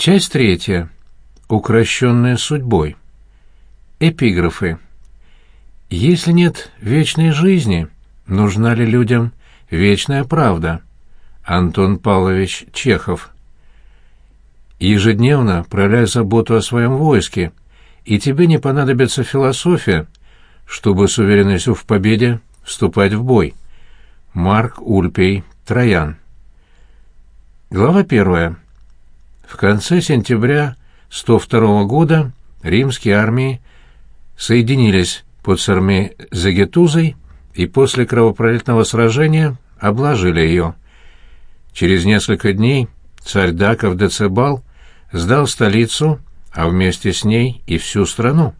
Часть третья. Укращенная судьбой. Эпиграфы. Если нет вечной жизни, нужна ли людям вечная правда? Антон Павлович Чехов. Ежедневно проявляй заботу о своем войске, и тебе не понадобится философия, чтобы с уверенностью в победе вступать в бой. Марк Ульпей Троян. Глава первая. В конце сентября 102 года римские армии соединились под Сарме-Загетузой и после кровопролитного сражения обложили ее. Через несколько дней царь Даков Децебал сдал столицу, а вместе с ней и всю страну.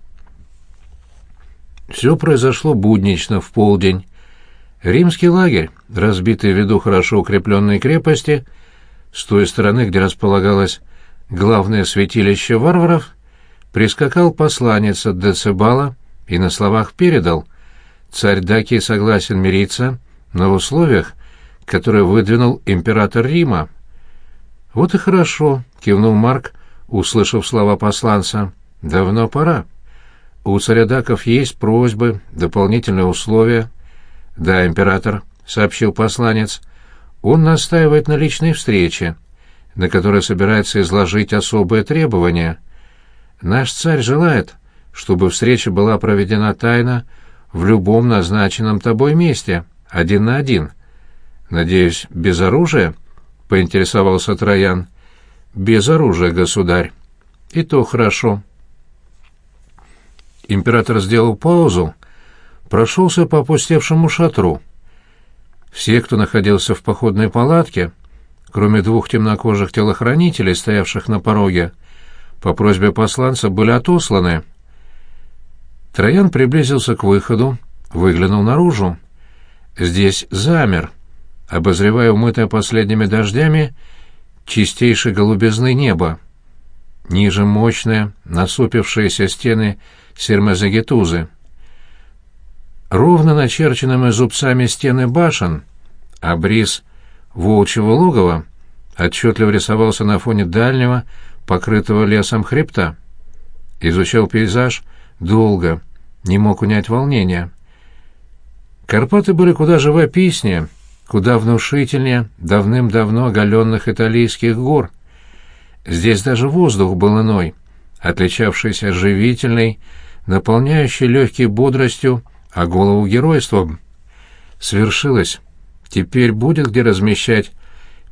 Все произошло буднично, в полдень. Римский лагерь, разбитый ввиду хорошо укрепленной крепости, с той стороны, где располагалось главное святилище варваров, прискакал посланец от Децибала и на словах передал, царь Даки согласен мириться на условиях, которые выдвинул император Рима. «Вот и хорошо», — кивнул Марк, услышав слова посланца. «Давно пора. У царя Даков есть просьбы, дополнительные условия». «Да, император», — сообщил посланец, — «он настаивает на личной встрече, на которой собирается изложить особые требования. Наш царь желает, чтобы встреча была проведена тайно в любом назначенном тобой месте, один на один. Надеюсь, без оружия?» — поинтересовался Троян. «Без оружия, государь. И то хорошо». Император сделал паузу, прошелся по опустевшему шатру. Все, кто находился в походной палатке, кроме двух темнокожих телохранителей, стоявших на пороге, по просьбе посланца были отосланы. Троян приблизился к выходу, выглянул наружу. Здесь замер, обозревая умытое последними дождями чистейшей голубизны неба. Ниже мощные, насупившиеся стены Сермезагетузы. Ровно начерченными зубцами стены башен, а бриз волчьего логова отчетливо рисовался на фоне дальнего, покрытого лесом хребта. Изучал пейзаж долго, не мог унять волнения. Карпаты были куда живописнее, куда внушительнее давным-давно оголенных италийских гор. Здесь даже воздух был иной, отличавшийся оживительной, наполняющей легкой бодростью, а голову геройством. Свершилось. Теперь будет где размещать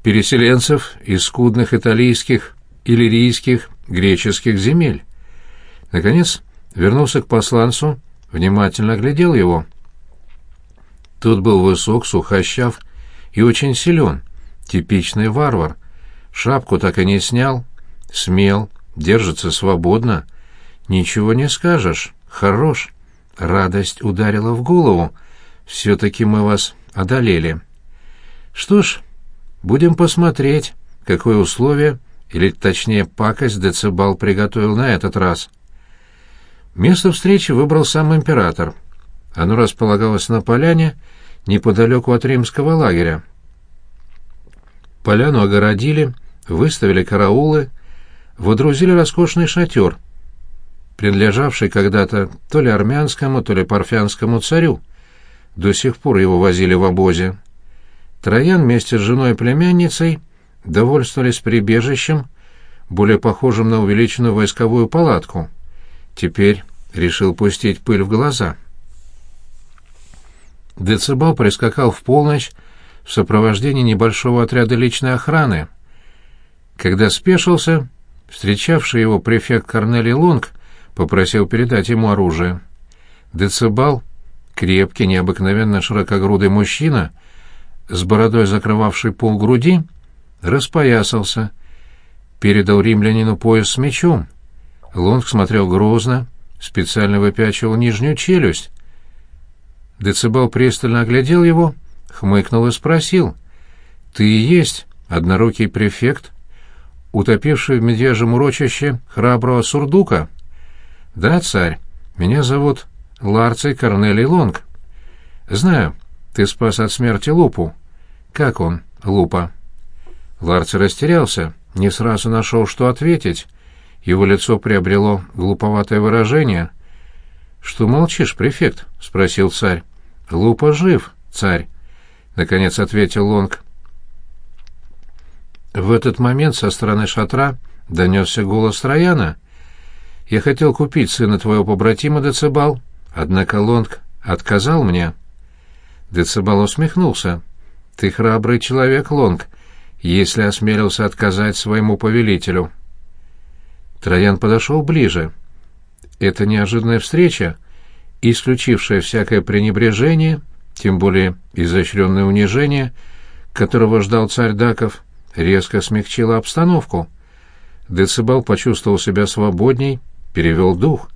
переселенцев из скудных италийских, иллирийских, греческих земель. Наконец вернулся к посланцу, внимательно глядел его. Тот был высок, сухощав и очень силен, типичный варвар. Шапку так и не снял, смел, держится свободно. Ничего не скажешь, хорош. Радость ударила в голову. Все-таки мы вас одолели. Что ж, будем посмотреть, какое условие, или точнее пакость Децибал приготовил на этот раз. Место встречи выбрал сам император. Оно располагалось на поляне, неподалеку от римского лагеря. Поляну огородили, выставили караулы, водрузили роскошный шатер, принадлежавший когда-то то ли армянскому, то ли парфянскому царю. До сих пор его возили в обозе. Троян вместе с женой и племянницей довольствовались прибежищем, более похожим на увеличенную войсковую палатку. Теперь решил пустить пыль в глаза. Децибал прискакал в полночь в сопровождении небольшого отряда личной охраны. Когда спешился, встречавший его префект Корнелий Лонг попросил передать ему оружие. Децибал, крепкий, необыкновенно широкогрудый мужчина, с бородой закрывавший пол груди, распоясался, передал римлянину пояс с мечом. Лонг смотрел грозно, специально выпячивал нижнюю челюсть. Децибал пристально оглядел его, хмыкнул и спросил. «Ты и есть однорукий префект, утопивший в медвежьем урочище храброго сурдука?» «Да, царь, меня зовут Ларций Корнелий Лонг. Знаю, ты спас от смерти Лупу. Как он, Лупа?» Ларций растерялся. не сразу нашел, что ответить. Его лицо приобрело глуповатое выражение. «Что молчишь, префект?» — спросил царь. «Лупа жив, царь», — наконец ответил Лонг. В этот момент со стороны шатра донесся голос Трояна. «Я хотел купить сына твоего побратима Децибал, однако Лонг отказал мне». Децибал усмехнулся. «Ты храбрый человек, Лонг, если осмелился отказать своему повелителю». Троян подошел ближе. Эта неожиданная встреча, исключившая всякое пренебрежение, тем более изощренное унижение, которого ждал царь Даков, резко смягчила обстановку. Децибал почувствовал себя свободней, перевел дух.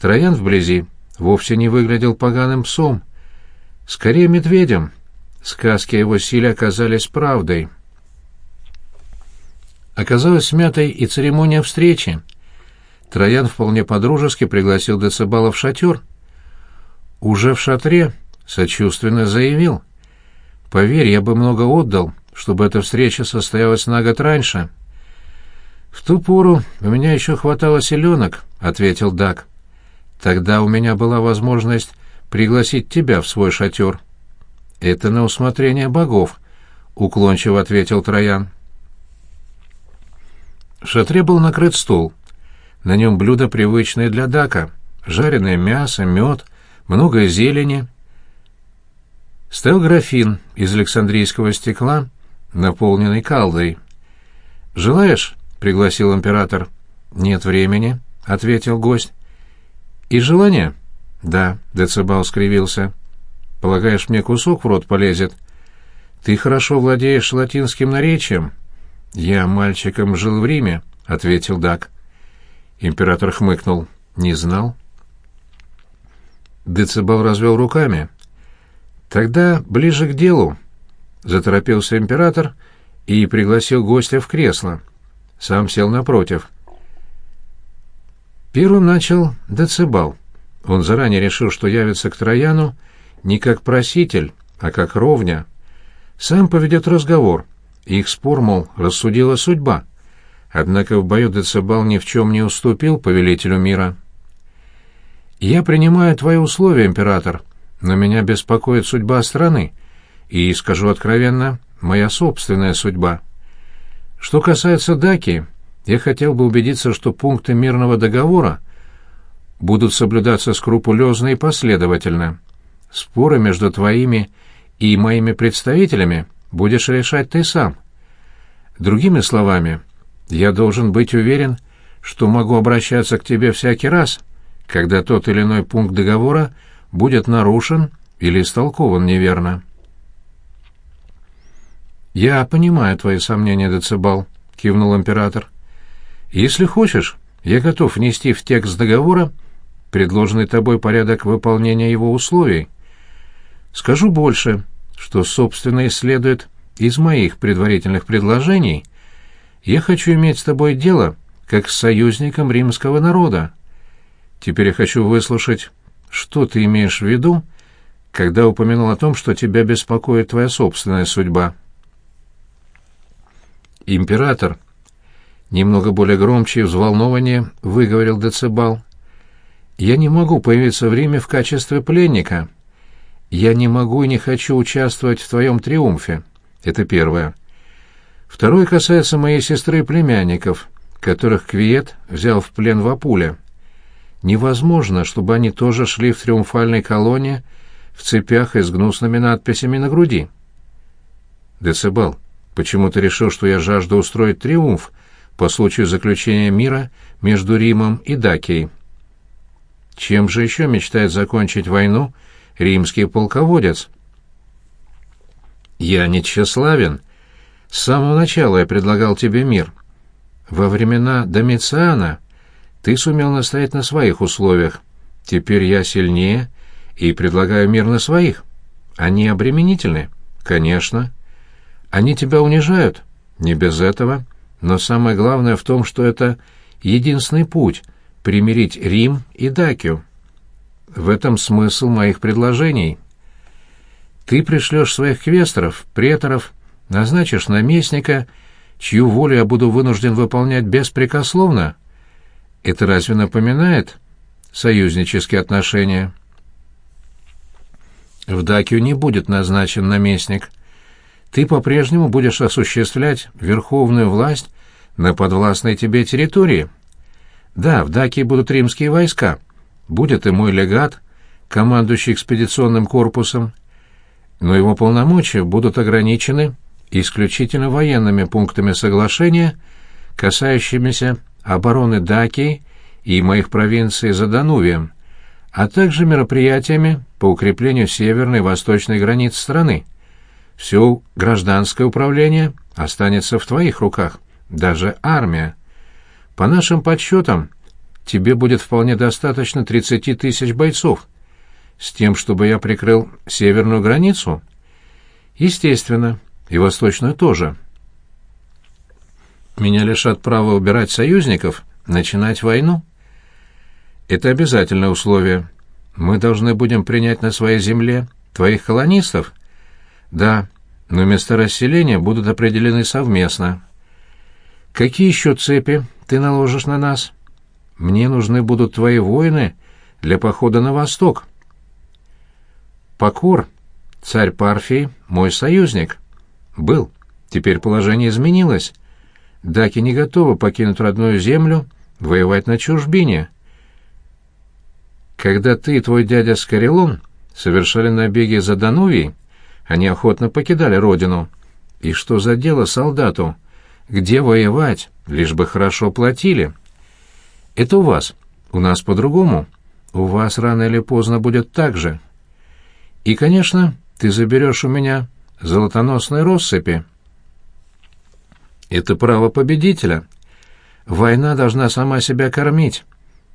Троян вблизи вовсе не выглядел поганым псом, скорее медведем. Сказки о его силе оказались правдой. Оказалась смятой и церемония встречи. Троян вполне подружески пригласил Децибала в шатер. Уже в шатре сочувственно заявил. «Поверь, я бы много отдал, чтобы эта встреча состоялась на год раньше». «В ту пору у меня еще хватало селенок», — ответил Дак. «Тогда у меня была возможность пригласить тебя в свой шатер». «Это на усмотрение богов», — уклончиво ответил Троян. В шатре был накрыт стол. На нем блюда, привычные для Дака. Жареное мясо, мед, много зелени. Стоял графин из александрийского стекла, наполненный калдой. «Желаешь?» — пригласил император. «Нет времени», — ответил гость. «И желание?» «Да», — Децибал скривился. «Полагаешь, мне кусок в рот полезет?» «Ты хорошо владеешь латинским наречием?» «Я мальчиком жил в Риме», — ответил Дак. Император хмыкнул. «Не знал?» Децибал развел руками. «Тогда ближе к делу», — заторопился император и пригласил гостя в кресло. Сам сел напротив. Первым начал Децибал. Он заранее решил, что явится к Трояну не как проситель, а как ровня. Сам поведет разговор — их спор, мол, рассудила судьба. Однако в бою Децибал ни в чем не уступил повелителю мира. «Я принимаю твои условия, император, но меня беспокоит судьба страны, и, скажу откровенно, моя собственная судьба. Что касается Даки, я хотел бы убедиться, что пункты мирного договора будут соблюдаться скрупулезно и последовательно. Споры между твоими и моими представителями — будешь решать ты сам. Другими словами, я должен быть уверен, что могу обращаться к тебе всякий раз, когда тот или иной пункт договора будет нарушен или истолкован неверно. «Я понимаю твои сомнения, Децибал», — кивнул император. «Если хочешь, я готов внести в текст договора предложенный тобой порядок выполнения его условий. Скажу больше что, собственно, и следует из моих предварительных предложений, я хочу иметь с тобой дело как с союзником римского народа. Теперь я хочу выслушать, что ты имеешь в виду, когда упомянул о том, что тебя беспокоит твоя собственная судьба. Император, немного более громче и взволнованнее, выговорил Децибал. Я не могу появиться в Риме в качестве пленника. Я не могу и не хочу участвовать в твоем триумфе. Это первое. Второе касается моей сестры и племянников, которых Квиет взял в плен в Апуле. Невозможно, чтобы они тоже шли в триумфальной колонне в цепях и с гнусными надписями на груди. Децибал, почему ты решил, что я жажду устроить триумф по случаю заключения мира между Римом и Дакией? Чем же еще мечтает закончить войну римский полководец. «Я не тщеславен. С самого начала я предлагал тебе мир. Во времена Домициана ты сумел настоять на своих условиях. Теперь я сильнее и предлагаю мир на своих. Они обременительны? Конечно. Они тебя унижают? Не без этого. Но самое главное в том, что это единственный путь — примирить Рим и Дакию. В этом смысл моих предложений. Ты пришлешь своих квесторов, преторов, назначишь наместника чью волю я буду вынужден выполнять беспрекословно? Это разве напоминает союзнические отношения? В Дакию не будет назначен наместник. Ты по-прежнему будешь осуществлять верховную власть на подвластной тебе территории. Да, в Дакии будут римские войска. Будет и мой легат, командующий экспедиционным корпусом. Но его полномочия будут ограничены исключительно военными пунктами соглашения, касающимися обороны Дакии и моих провинций за Данувием, а также мероприятиями по укреплению северной и восточной границ страны. Все гражданское управление останется в твоих руках, даже армия. По нашим подсчетам, тебе будет вполне достаточно 30 тысяч бойцов. С тем, чтобы я прикрыл северную границу? Естественно, и восточную тоже. Меня лишат права убирать союзников, начинать войну? Это обязательное условие. Мы должны будем принять на своей земле твоих колонистов? Да, но места расселения будут определены совместно. Какие еще цепи ты наложишь на нас? Мне нужны будут твои воины для похода на восток. Покор, царь Парфии, мой союзник. Был. Теперь положение изменилось. Даки не готовы покинуть родную землю, воевать на чужбине. Когда ты и твой дядя Скорелон совершали набеги за Данувией, они охотно покидали родину. И что за дело солдату? Где воевать, лишь бы хорошо платили? Это у вас. У нас по-другому. У вас рано или поздно будет так же. И, конечно, ты заберешь у меня золотоносной россыпи. Это право победителя. Война должна сама себя кормить.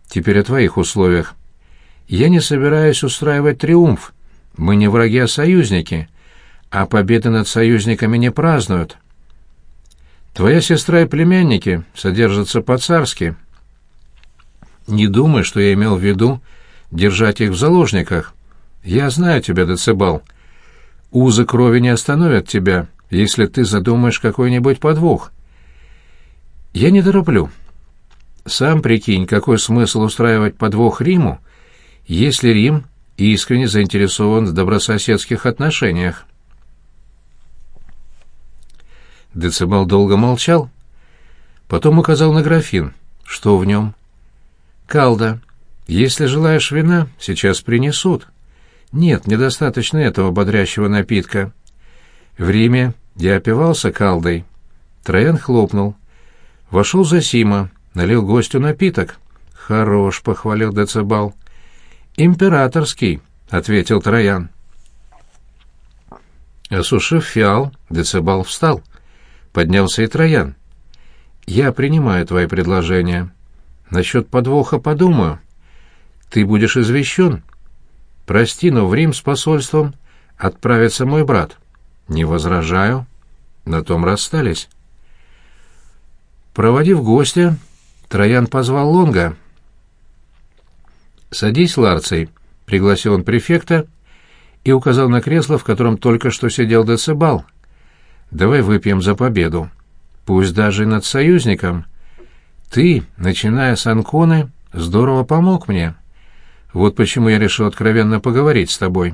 Теперь о твоих условиях. Я не собираюсь устраивать триумф. Мы не враги, а союзники. А победы над союзниками не празднуют. Твоя сестра и племянники содержатся по-царски. Не думай, что я имел в виду держать их в заложниках. Я знаю тебя, Децибал. Узы крови не остановят тебя, если ты задумаешь какой-нибудь подвох. Я не тороплю. Сам прикинь, какой смысл устраивать подвох Риму, если Рим искренне заинтересован в добрососедских отношениях. Децибал долго молчал, потом указал на графин. Что в нем? «Калда, если желаешь вина, сейчас принесут». Нет, недостаточно этого бодрящего напитка. В Риме я опивался калдой. Троян хлопнул. Вошел Засима, налил гостю напиток. «Хорош», — похвалил Децибал. «Императорский», — ответил Троян. Осушив фиал, Децибал встал. Поднялся и Троян. «Я принимаю твои предложения. Насчет подвоха подумаю. Ты будешь извещен». Прости, но в Рим с посольством отправится мой брат. Не возражаю. На том расстались. Проводив гостя, Троян позвал Лонга. «Садись, Ларций», — пригласил он префекта и указал на кресло, в котором только что сидел Децибал. «Давай выпьем за победу. Пусть даже и над союзником. Ты, начиная с Анконы, здорово помог мне». Вот почему я решил откровенно поговорить с тобой.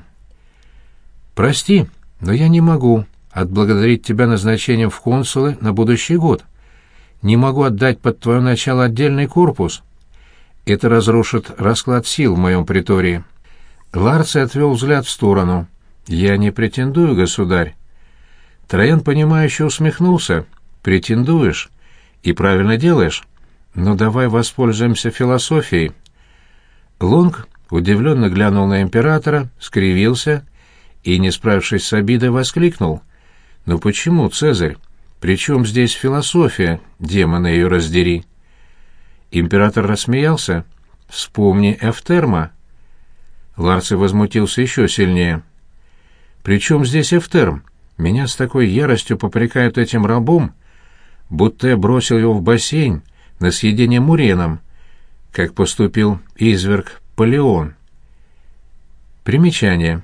Прости, но я не могу отблагодарить тебя назначением в консулы на будущий год. Не могу отдать под твое начало отдельный корпус. Это разрушит расклад сил в моем притории. Ларций отвел взгляд в сторону. «Я не претендую, государь». Троян, понимающе усмехнулся. «Претендуешь. И правильно делаешь. Но давай воспользуемся философией». Лонг удивленно глянул на императора, скривился и, не справившись с обидой, воскликнул. «Ну почему, Цезарь? Причем здесь философия, демона ее раздери?» Император рассмеялся. «Вспомни Эфтерма». Ларций возмутился еще сильнее. «Причем здесь Эфтерм? Меня с такой яростью попрекают этим рабом, будто я бросил его в бассейн на съедение муреном, как поступил изверг Полеон. Примечание.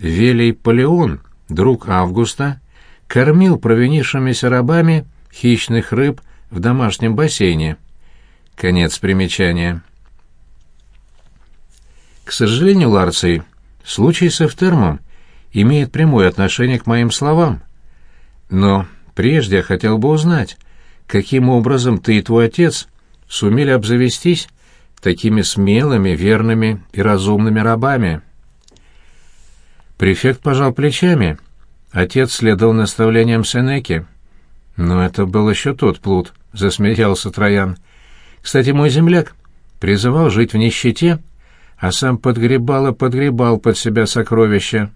Велий Полеон, друг Августа, кормил провинившимися рабами хищных рыб в домашнем бассейне. Конец примечания. К сожалению, Ларций, случай с Эфтермом имеет прямое отношение к моим словам. Но прежде я хотел бы узнать, каким образом ты и твой отец сумели обзавестись такими смелыми, верными и разумными рабами. Префект пожал плечами. Отец следовал наставлениям Сенеки. «Но это был еще тот плут», — засмеялся Троян. «Кстати, мой земляк призывал жить в нищете, а сам подгребал и подгребал под себя сокровища».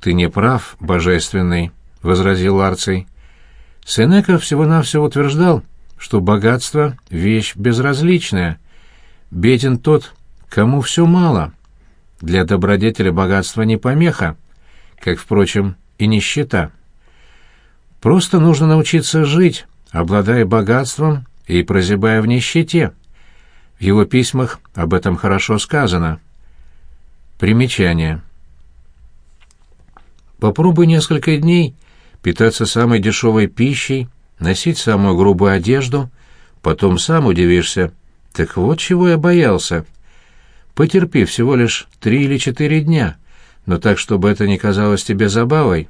«Ты не прав, божественный», — возразил Арций. Сенека всего-навсего утверждал, что богатство — вещь безразличная. Беден тот, кому все мало. Для добродетеля богатство не помеха, как, впрочем, и нищета. Просто нужно научиться жить, обладая богатством и прозябая в нищете. В его письмах об этом хорошо сказано. Примечание. Попробуй несколько дней питаться самой дешевой пищей, носить самую грубую одежду, потом сам удивишься. Так вот чего я боялся. Потерпи всего лишь три или четыре дня, но так, чтобы это не казалось тебе забавой.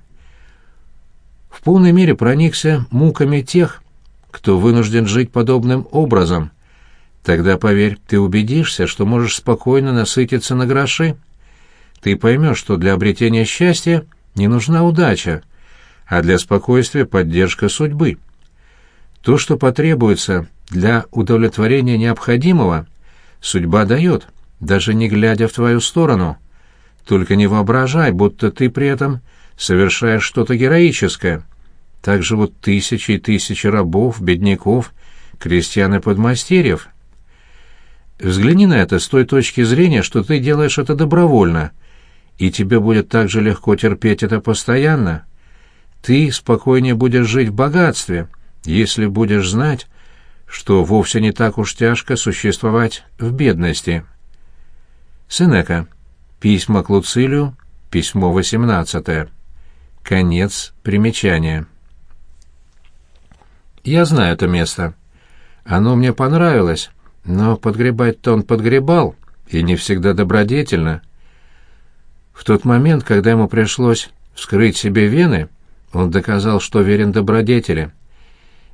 В полной мере проникся муками тех, кто вынужден жить подобным образом. Тогда, поверь, ты убедишься, что можешь спокойно насытиться на гроши. Ты поймешь, что для обретения счастья не нужна удача, а для спокойствия поддержка судьбы. То, что потребуется для удовлетворения необходимого, судьба дает, даже не глядя в твою сторону. Только не воображай, будто ты при этом совершаешь что-то героическое. Так живут тысячи и тысячи рабов, бедняков, крестьян и подмастерьев. Взгляни на это с той точки зрения, что ты делаешь это добровольно, и тебе будет так же легко терпеть это постоянно. Ты спокойнее будешь жить в богатстве, если будешь знать, что вовсе не так уж тяжко существовать в бедности. Сенека. Письма к Луцилию, письмо 18. Конец примечания. Я знаю это место. Оно мне понравилось, но подгребать-то он подгребал, и не всегда добродетельно. В тот момент, когда ему пришлось вскрыть себе вены, он доказал, что верен добродетели.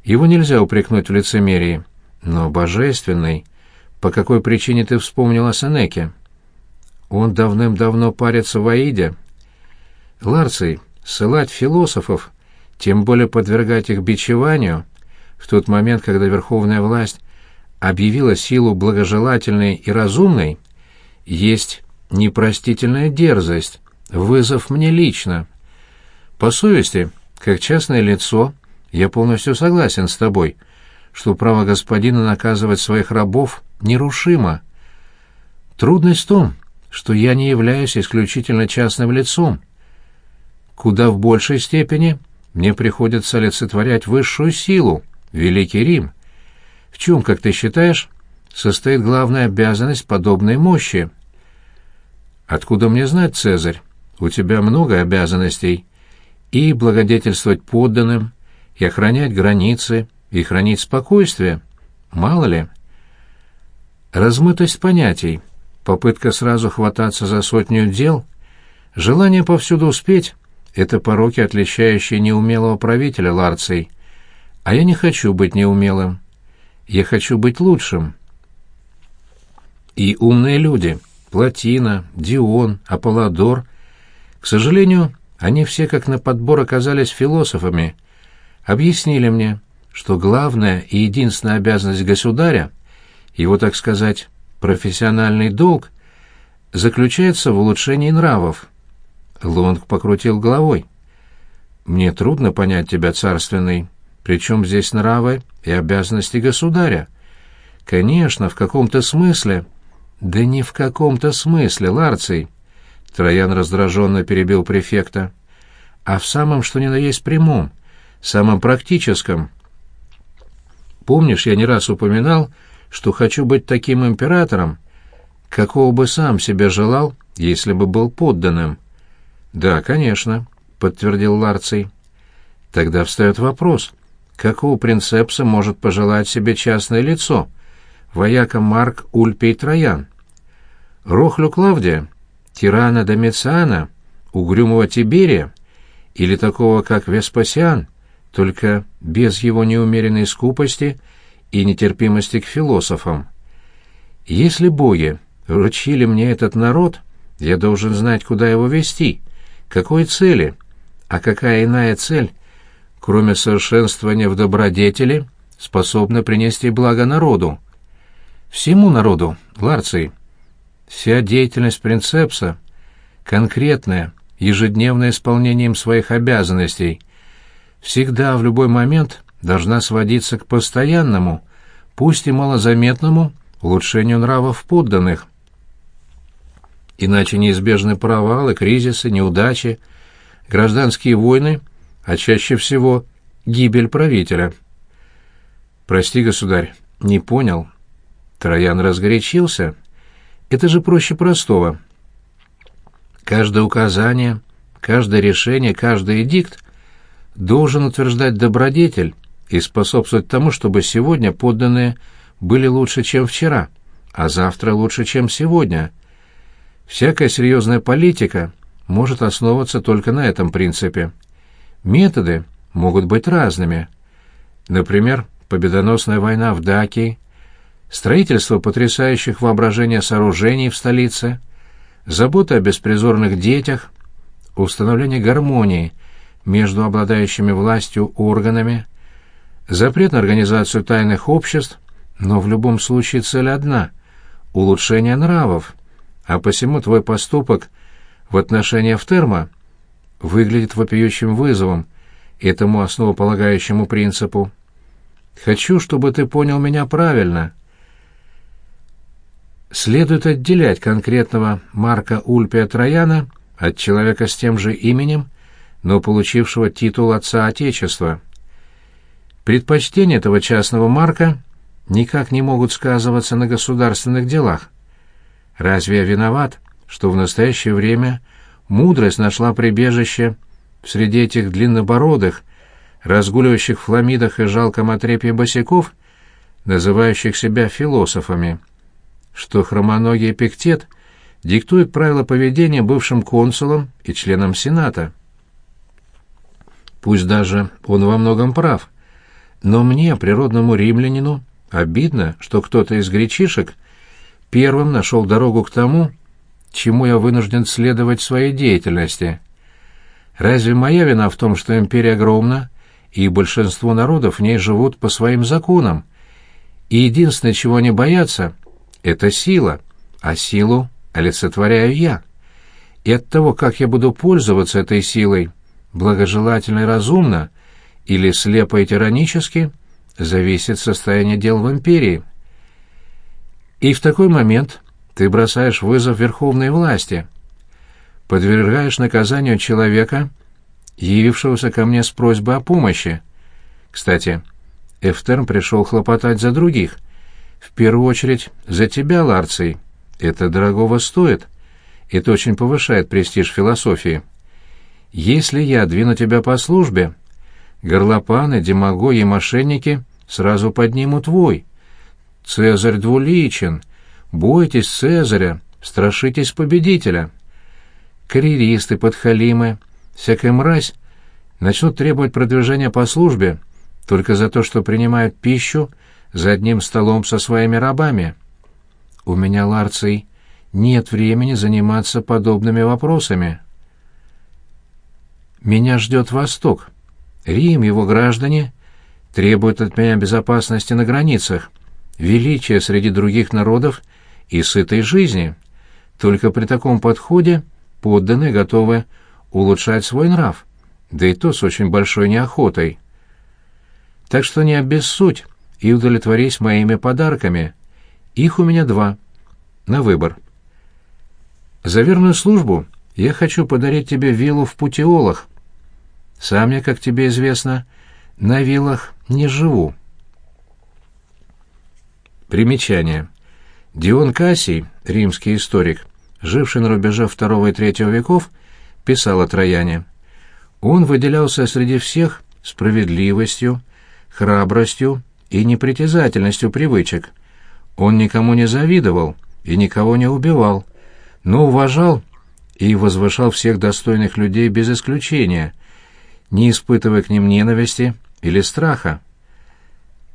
Его нельзя упрекнуть в лицемерии, но божественный. По какой причине ты вспомнил о Сенеке? Он давным-давно парится в Аиде. Ларций, ссылать философов, тем более подвергать их бичеванию, в тот момент, когда верховная власть объявила силу благожелательной и разумной, есть непростительная дерзость, вызов мне лично. По совести, как частное лицо, я полностью согласен с тобой, что право господина наказывать своих рабов нерушимо. Трудность в том, что я не являюсь исключительно частным лицом. Куда в большей степени мне приходится олицетворять высшую силу, Великий Рим. В чем, как ты считаешь, состоит главная обязанность подобной мощи? Откуда мне знать, Цезарь? У тебя много обязанностей и благодетельствовать подданным, и охранять границы, и хранить спокойствие. Мало ли. Размытость понятий, попытка сразу хвататься за сотню дел, желание повсюду успеть — это пороки, отличающие неумелого правителя Ларций. А я не хочу быть неумелым. Я хочу быть лучшим. И умные люди — Платина, Дион, Аполлодор — к сожалению, они все как на подбор оказались философами, объяснили мне, что главная и единственная обязанность государя, его, так сказать, профессиональный долг, заключается в улучшении нравов. Лонг покрутил головой. «Мне трудно понять тебя, царственный. Причем здесь нравы и обязанности государя? Конечно, в каком-то смысле. Да не в каком-то смысле, Ларций. Троян раздраженно перебил префекта. «А в самом, что ни на есть прямом, самом практическом. Помнишь, я не раз упоминал, что хочу быть таким императором, какого бы сам себе желал, если бы был подданным?» «Да, конечно», — подтвердил Ларций. «Тогда встает вопрос, какого принцепса может пожелать себе частное лицо, вояка Марк Ульпий Троян. Рохлю Клавдия, тирана Домициана, угрюмого Тиберия или такого, как Веспасиан, только без его неумеренной скупости и нетерпимости к философам. Если боги вручили мне этот народ, я должен знать, куда его вести, какой цели, а какая иная цель, кроме совершенствования в добродетели, способна принести благо народу. Всему народу, Ларций. Вся деятельность принцепса, конкретное, ежедневное исполнением своих обязанностей, всегда в любой момент должна сводиться к постоянному, пусть и малозаметному, улучшению нравов подданных. Иначе неизбежны провалы, кризисы, неудачи, гражданские войны, а чаще всего гибель правителя. «Прости, государь, не понял». Троян разгорячился. «Это же проще простого. Каждое указание, каждое решение, каждый эдикт должен утверждать добродетель и способствовать тому, чтобы сегодня подданные были лучше, чем вчера, а завтра лучше, чем сегодня. Всякая серьезная политика может основываться только на этом принципе. Методы могут быть разными. Например, победоносная война в Дакии, строительство потрясающих воображения сооружений в столице, забота о беспризорных детях, установление гармонии между обладающими властью органами, запрет на организацию тайных обществ, но в любом случае цель одна — улучшение нравов, а посему твой поступок в отношении Автерма выглядит вопиющим вызовом этому основополагающему принципу. Хочу, чтобы ты понял меня правильно. Следует отделять конкретного Марка Ульпия Трояна от человека с тем же именем, но получившего титул Отца Отечества. Предпочтения этого частного Марка никак не могут сказываться на государственных делах. Разве я виноват, что в настоящее время мудрость нашла прибежище среди этих длиннобородых, разгуливающих в фламидах и жалком отрепе босиков, называющих себя философами, что хромоногий Эпиктет диктует правила поведения бывшим консулам и членам Сената. Пусть даже он во многом прав, но мне, природному римлянину, обидно, что кто-то из гречишек первым нашел дорогу к тому, чему я вынужден следовать в своей деятельности. Разве моя вина в том, что империя огромна, и большинство народов в ней живут по своим законам, и единственное, чего они боятся, — это сила, а силу олицетворяю я. И от того, как я буду пользоваться этой силой, благожелательно и разумно, или слепо и тиранически, зависит состояние дел в империи. И в такой момент ты бросаешь вызов верховной власти, подвергаешь наказанию человека, явившегося ко мне с просьбой о помощи. Кстати, Эфтерн пришел хлопотать за других. В первую очередь за тебя, Ларций. Это дорогого стоит. Это очень повышает престиж философии. Если я двину тебя по службе, горлопаны, демагоги и мошенники сразу поднимут твой. Цезарь двуличен, Бойтесь Цезаря, страшитесь победителя. Карьеристы, подхалимы, всякая мразь начнут требовать продвижения по службе только за то, что принимают пищу за одним столом со своими рабами. У меня, Ларций, нет времени заниматься подобными вопросами. Меня ждет Восток. Рим, его граждане, требуют от меня безопасности на границах, величия среди других народов — и сытой жизни. Только при таком подходе подданные готовы улучшать свой нрав, да и то с очень большой неохотой. Так что не обессудь и удовлетворись моими подарками. Их у меня два. На выбор. За верную службу я хочу подарить тебе виллу в Путиолах. Сам я, как тебе известно, на виллах не живу. Примечание. Дион Кассий, римский историк, живший на рубеже II и III веков, писал о Трояне. Он выделялся среди всех справедливостью, храбростью и непритязательностью привычек. Он никому не завидовал и никого не убивал, но уважал и возвышал всех достойных людей без исключения, не испытывая к ним ненависти или страха.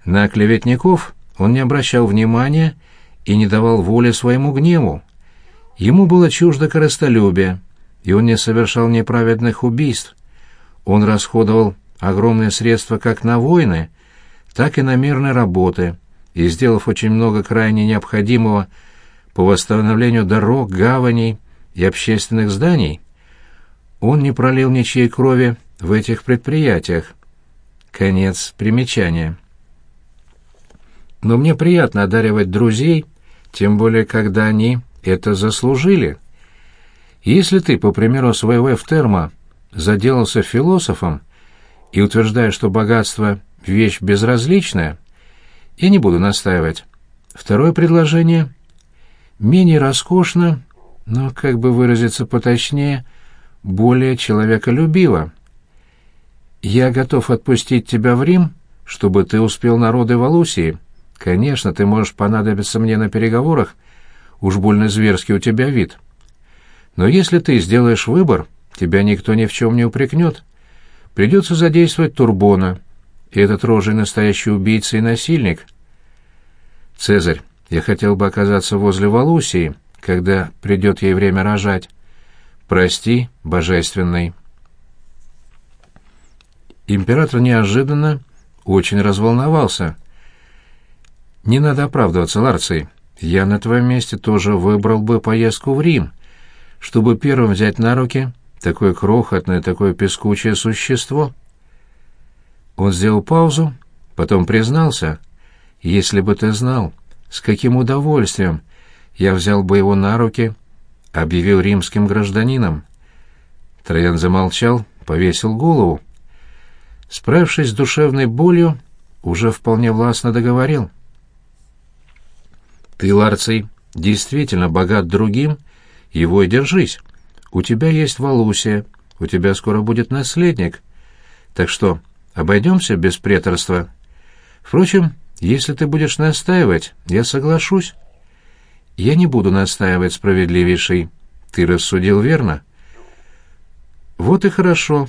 На клеветников он не обращал внимания и не давал воли своему гневу. Ему было чуждо корыстолюбие, и он не совершал неправедных убийств. Он расходовал огромные средства как на войны, так и на мирные работы, и, сделав очень много крайне необходимого по восстановлению дорог, гаваней и общественных зданий, он не пролил ничьей крови в этих предприятиях. Конец примечания. Но мне приятно одаривать друзей, тем более когда они это заслужили. Если ты, по примеру своего Эфтерма, заделался философом и утверждаешь, что богатство — вещь безразличная, я не буду настаивать. Второе предложение менее роскошно, но, как бы выразиться поточнее, более человеколюбиво. Я готов отпустить тебя в Рим, чтобы ты успел народы Валусии. Конечно, ты можешь понадобиться мне на переговорах, уж больно зверский у тебя вид. Но если ты сделаешь выбор, тебя никто ни в чем не упрекнет. Придется задействовать Турбона, и этот рожей настоящий убийца и насильник. Цезарь, я хотел бы оказаться возле Валусии, когда придет ей время рожать. Прости, божественный. Император неожиданно очень разволновался. Не надо оправдываться, Ларций. Я на твоем месте тоже выбрал бы поездку в Рим, чтобы первым взять на руки такое крохотное, такое пескучее существо. Он сделал паузу, потом признался, «Если бы ты знал, с каким удовольствием я взял бы его на руки, объявил римским гражданином». Троян замолчал, повесил голову. Справившись с душевной болью, уже вполне властно договорил. Ты, Ларций, действительно богат другим, его и держись. У тебя есть Валусия, у тебя скоро будет наследник. Так что, обойдемся без преторства. Впрочем, если ты будешь настаивать, я соглашусь. Я не буду настаивать, справедливейший. Ты рассудил верно. Вот и хорошо.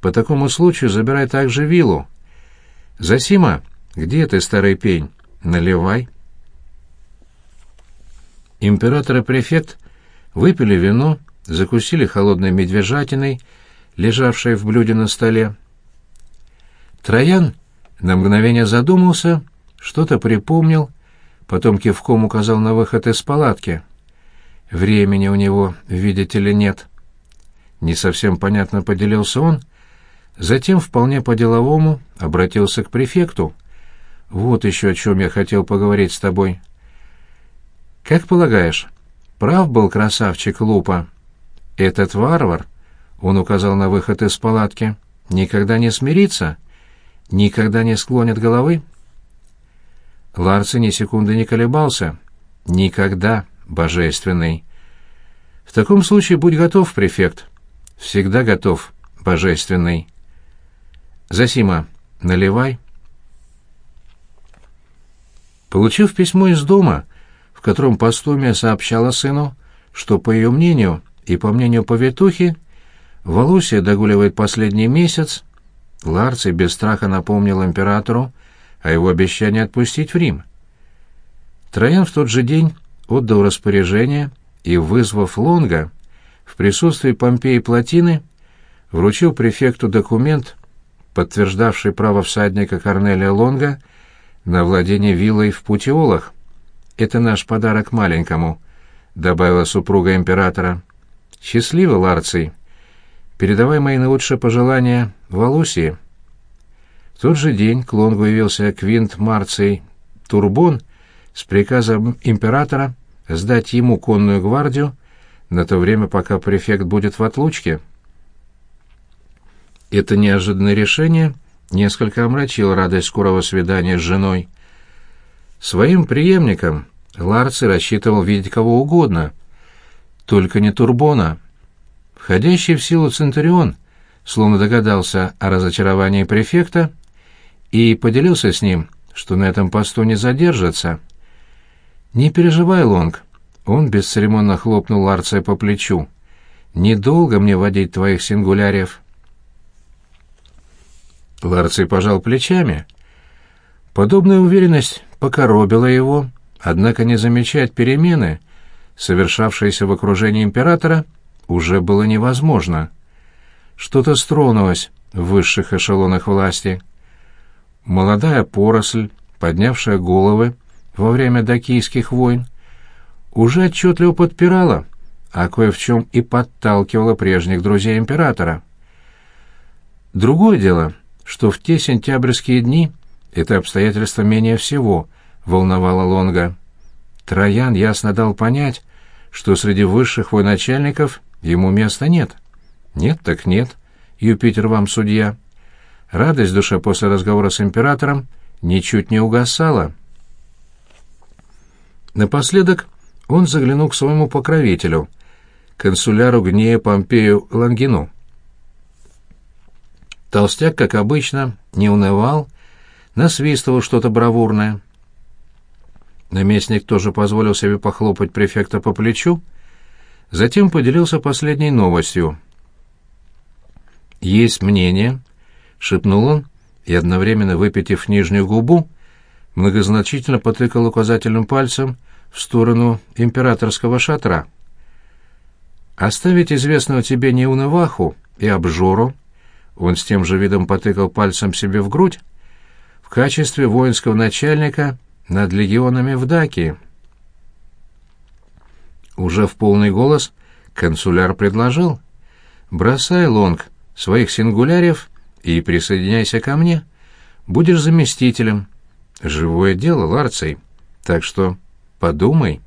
По такому случаю забирай также виллу. Засима, где ты, старый пень? Наливай. Император и префект выпили вино, закусили холодной медвежатиной, лежавшей в блюде на столе. Троян на мгновение задумался, что-то припомнил, потом кивком указал на выход из палатки. Времени у него, видите ли, нет. Не совсем понятно поделился он, затем вполне по-деловому обратился к префекту. «Вот еще о чем я хотел поговорить с тобой». Как полагаешь, прав был красавчик Лупа? Этот варвар, он указал на выход из палатки, никогда не смирится, никогда не склонит головы? Ларци ни секунды не колебался. Никогда, божественный. В таком случае будь готов, префект. Всегда готов, божественный. Засима, наливай. Получив письмо из дома, в котором Постумия сообщала сыну, что, по ее мнению и по мнению повитухи, Валусия догуливает последний месяц, Ларций без страха напомнил императору о его обещании отпустить в Рим. Троян в тот же день отдал распоряжение и, вызвав Лонга, в присутствии Помпеи Плотины, вручил префекту документ, подтверждавший право всадника Корнелия Лонга на владение виллой в Путиолах. Это наш подарок маленькому», — добавила супруга императора. «Счастливо, Ларций. Передавай мои наилучшие пожелания Валусии». В тот же день к Лонгу явился Квинт Марций Турбон с приказом императора сдать ему конную гвардию на то время, пока префект будет в отлучке. Это неожиданное решение несколько омрачило радость скорого свидания с женой. Своим преемником Ларци рассчитывал видеть кого угодно, только не Турбона. Входящий в силу Центурион словно догадался о разочаровании префекта и поделился с ним, что на этом посту не задержится. «Не переживай, Лонг», — он бесцеремонно хлопнул Ларция по плечу. «Недолго мне водить твоих сингуляриев». Ларций пожал плечами. Подобная уверенность покоробила его, однако не замечать перемены, совершавшиеся в окружении императора, уже было невозможно. Что-то стронулось в высших эшелонах власти. Молодая поросль, поднявшая головы во время докийских войн, уже отчетливо подпирала, а кое в чем и подталкивала прежних друзей императора. Другое дело, что в те сентябрьские дни это обстоятельство менее всего волновало Лонга. Троян ясно дал понять, что среди высших военачальников ему места нет. Нет так нет, Юпитер вам судья. Радость душа после разговора с императором ничуть не угасала. Напоследок он заглянул к своему покровителю, консуляру Гнея Помпею Лангину. Толстяк, как обычно, не унывал, насвистывал что-то бравурное. Наместник тоже позволил себе похлопать префекта по плечу, затем поделился последней новостью. «Есть мнение», — шепнул он, и, одновременно выпитив нижнюю губу, многозначительно потыкал указательным пальцем в сторону императорского шатра. «Оставить известного тебе неунываху и обжору», он с тем же видом потыкал пальцем себе в грудь, в качестве воинского начальника над легионами в Дакии. Уже в полный голос консуляр предложил «Бросай, Лонг, своих сингулярев и присоединяйся ко мне. Будешь заместителем. Живое дело, Ларций. Так что подумай».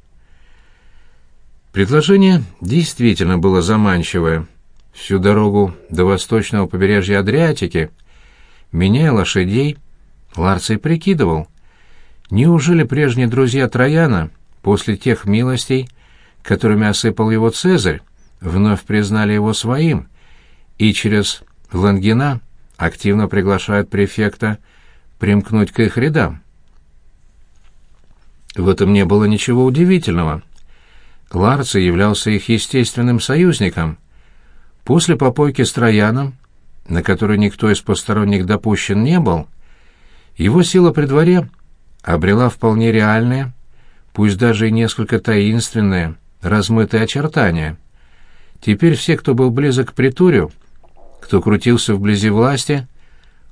Предложение действительно было заманчивое. Всю дорогу до восточного побережья Адриатики, меняя лошадей, Ларций прикидывал, Неужели прежние друзья Трояна, после тех милостей, которыми осыпал его Цезарь, вновь признали его своим и через Лангина активно приглашают префекта примкнуть к их рядам? В этом не было ничего удивительного. Ларций являлся их естественным союзником. После попойки с Трояном, на которой никто из посторонних допущен не был, его сила при дворе обрела вполне реальные, пусть даже и несколько таинственные, размытые очертания. Теперь все, кто был близок к Притурю, кто крутился вблизи власти,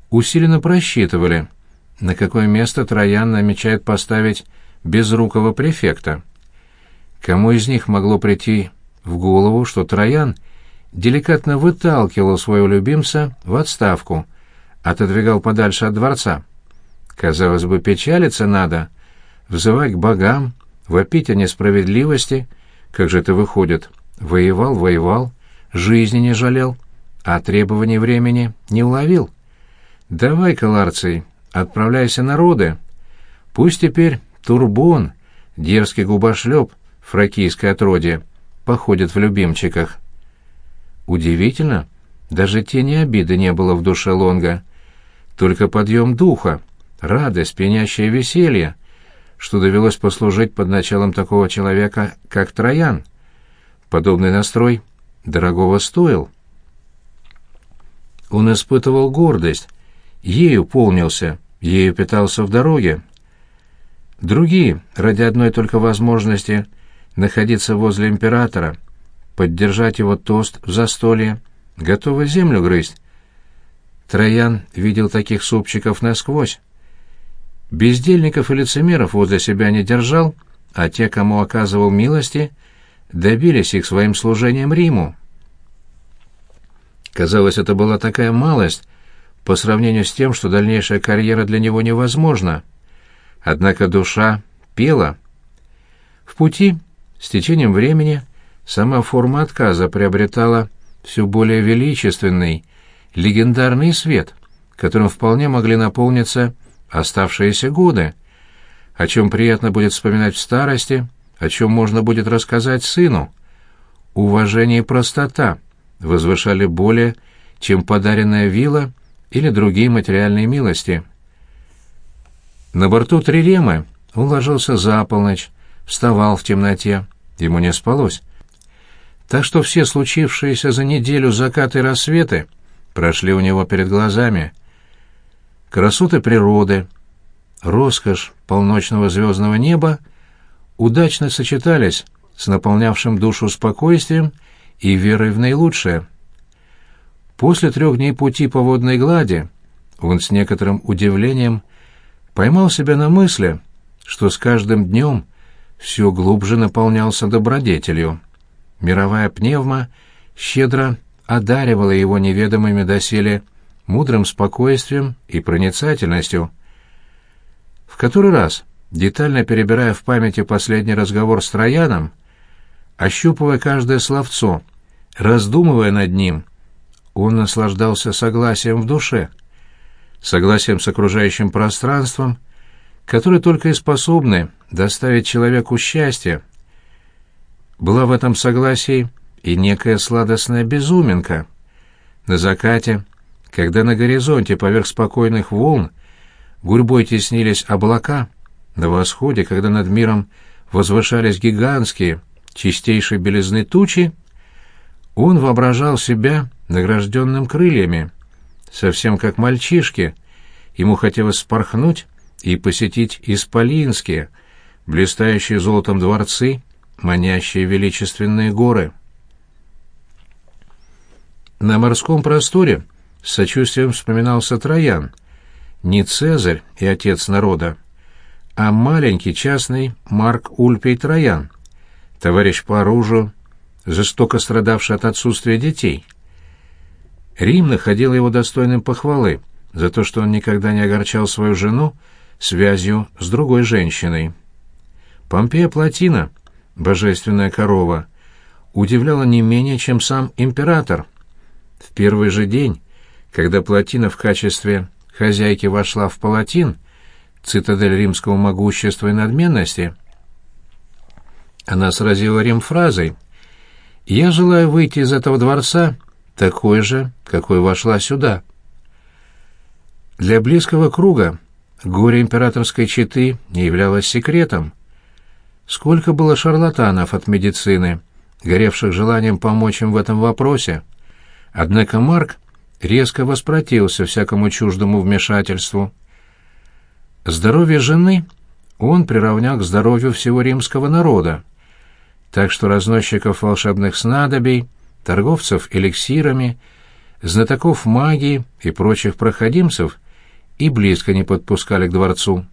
усиленно просчитывали, на какое место Троян намечает поставить безрукого префекта. Кому из них могло прийти в голову, что Троян деликатно выталкивал своего любимца в отставку, отодвигал подальше от дворца? Казалось бы, печалиться надо, взывать к богам, вопить о несправедливости. Как же это выходит? Воевал, воевал, жизни не жалел, а требований времени не уловил. Давай-ка, Ларций, отправляйся на роды. Пусть теперь Турбон, дерзкий губошлеп, фракийское отродье, походит в любимчиках. Удивительно, даже тени обиды не было в душе Лонга, только подъем духа — радость, пьянящее веселье, что довелось послужить под началом такого человека, как Троян. Подобный настрой дорогого стоил. Он испытывал гордость, ею полнился, ею питался в дороге. Другие, ради одной только возможности находиться возле императора, поддержать его тост в застолье, готовы землю грызть. Троян видел таких супчиков насквозь. Бездельников и лицемеров возле себя не держал, а те, кому оказывал милости, добились их своим служением Риму. Казалось, это была такая малость по сравнению с тем, что дальнейшая карьера для него невозможна. Однако душа пела. В пути, с течением времени, сама форма отказа приобретала все более величественный, легендарный свет, которым вполне могли наполниться оставшиеся годы, о чем приятно будет вспоминать в старости, о чем можно будет рассказать сыну. Уважение и простота возвышали более, чем подаренная вилла или другие материальные милости. На борту Триремы он ложился за полночь, вставал в темноте, ему не спалось. Так что все случившиеся за неделю закаты и рассветы прошли у него перед глазами. Красоты природы, роскошь полночного звездного неба удачно сочетались с наполнявшим душу спокойствием и верой в наилучшее. После трех дней пути по водной глади он с некоторым удивлением поймал себя на мысли, что с каждым днем все глубже наполнялся добродетелью. Мировая пневма щедро одаривала его неведомыми доселе мудрым спокойствием и проницательностью. В который раз, детально перебирая в памяти последний разговор с Трояном, ощупывая каждое словцо, раздумывая над ним, он наслаждался согласием в душе, согласием с окружающим пространством, которые только и способны доставить человеку счастье. Была в этом согласии и некая сладостная безуминка. На закате, когда на горизонте поверх спокойных волн гурьбой теснились облака, на восходе, когда над миром возвышались гигантские, чистейшей белизны тучи, он воображал себя награжденным крыльями, совсем как мальчишки. Ему хотелось спорхнуть и посетить исполинские, блистающие золотом дворцы, манящие величественные горы. На морском просторе с сочувствием вспоминался Троян, не Цезарь и отец народа, а маленький частный Марк Ульпий Троян, товарищ по оружию, жестоко страдавший от отсутствия детей. Рим находил его достойным похвалы за то, что он никогда не огорчал свою жену связью с другой женщиной. Помпея Платина, божественная корова, удивляла не менее, чем сам император. В первый же день, когда Платина в качестве хозяйки вошла в Палатин, цитадель римского могущества и надменности, она сразила Рим фразой «Я желаю выйти из этого дворца такой же, какой вошла сюда». Для близкого круга горе императорской четы не являлось секретом. Сколько было шарлатанов от медицины, горевших желанием помочь им в этом вопросе. Однако Марк резко воспротивился всякому чуждому вмешательству. Здоровье жены он приравнял к здоровью всего римского народа так что разносчиков волшебных снадобий, торговцев эликсирами, знатоков магии и прочих проходимцев и близко не подпускали к дворцу.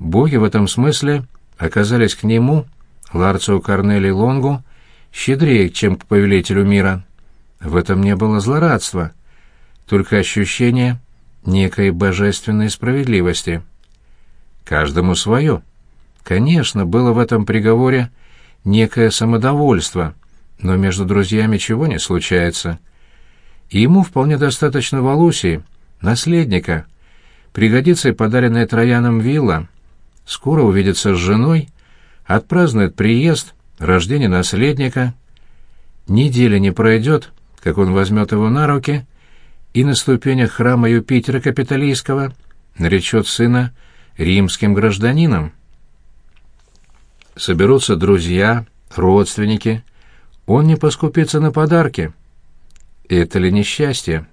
Боги в этом смысле оказались к нему, Ларцио Корнелий Лонгу, щедрее, чем к повелителю мира. В этом не было злорадства, только ощущение некой божественной справедливости. Каждому свое. Конечно, было в этом приговоре некое самодовольство, но между друзьями чего не случается. И ему вполне достаточно Валусии, наследника. Пригодится и подаренная Трояном вилла. Скоро увидится с женой, отпразднует приезд, рождение наследника. Неделя не пройдет, как он возьмет его на руки и на ступенях храма Юпитера Капитолийского наречет сына римским гражданином соберутся друзья, родственники. Он не поскупится на подарки. Это ли несчастье?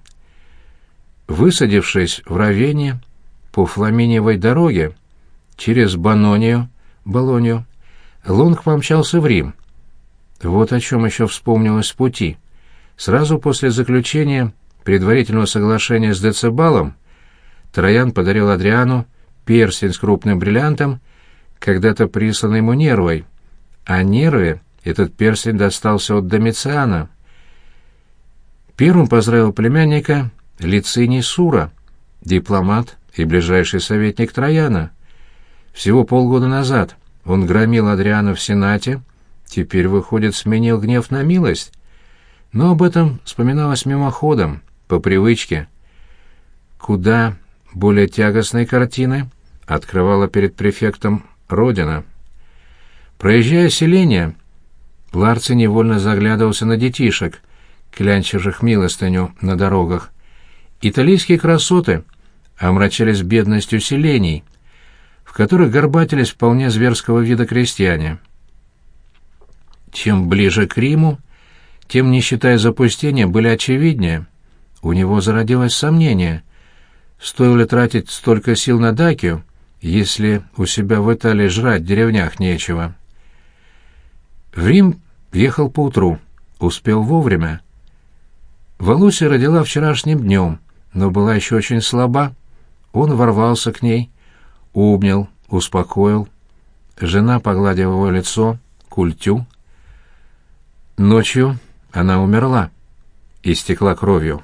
Высадившись в Равене по Фламиниевой дороге через Банонию, Болонию, Лонг помчался в Рим. Вот о чем еще вспомнилось в пути. Сразу после заключения предварительного соглашения с Децибалом Троян подарил Адриану перстень с крупным бриллиантом когда-то присланный ему Нервой, а Нерве этот перстень достался от Домициана. Первым поздравил племянника Лициний Сура, дипломат и ближайший советник Трояна. Всего полгода назад он громил Адриана в Сенате, теперь, выходит, сменил гнев на милость. Но об этом вспоминалось мимоходом, по привычке. Куда более тягостной картины открывала перед префектом родина. Проезжая селение, Ларци невольно заглядывался на детишек, клянчивших милостыню на дорогах. Италийские красоты омрачались бедностью селений. которых горбатились вполне зверского вида крестьяне. Чем ближе к Риму, тем, не считая запустения, были очевиднее. У него зародилось сомнение, стоило ли тратить столько сил на Дакию, если у себя в Италии жрать в деревнях нечего. В Рим въехал поутру, успел вовремя. Валуся родила вчерашним днем, но была еще очень слаба. Он ворвался к ней, обнял, успокоил. Жена погладила его лицо, культю. Ночью она умерла, истекла кровью.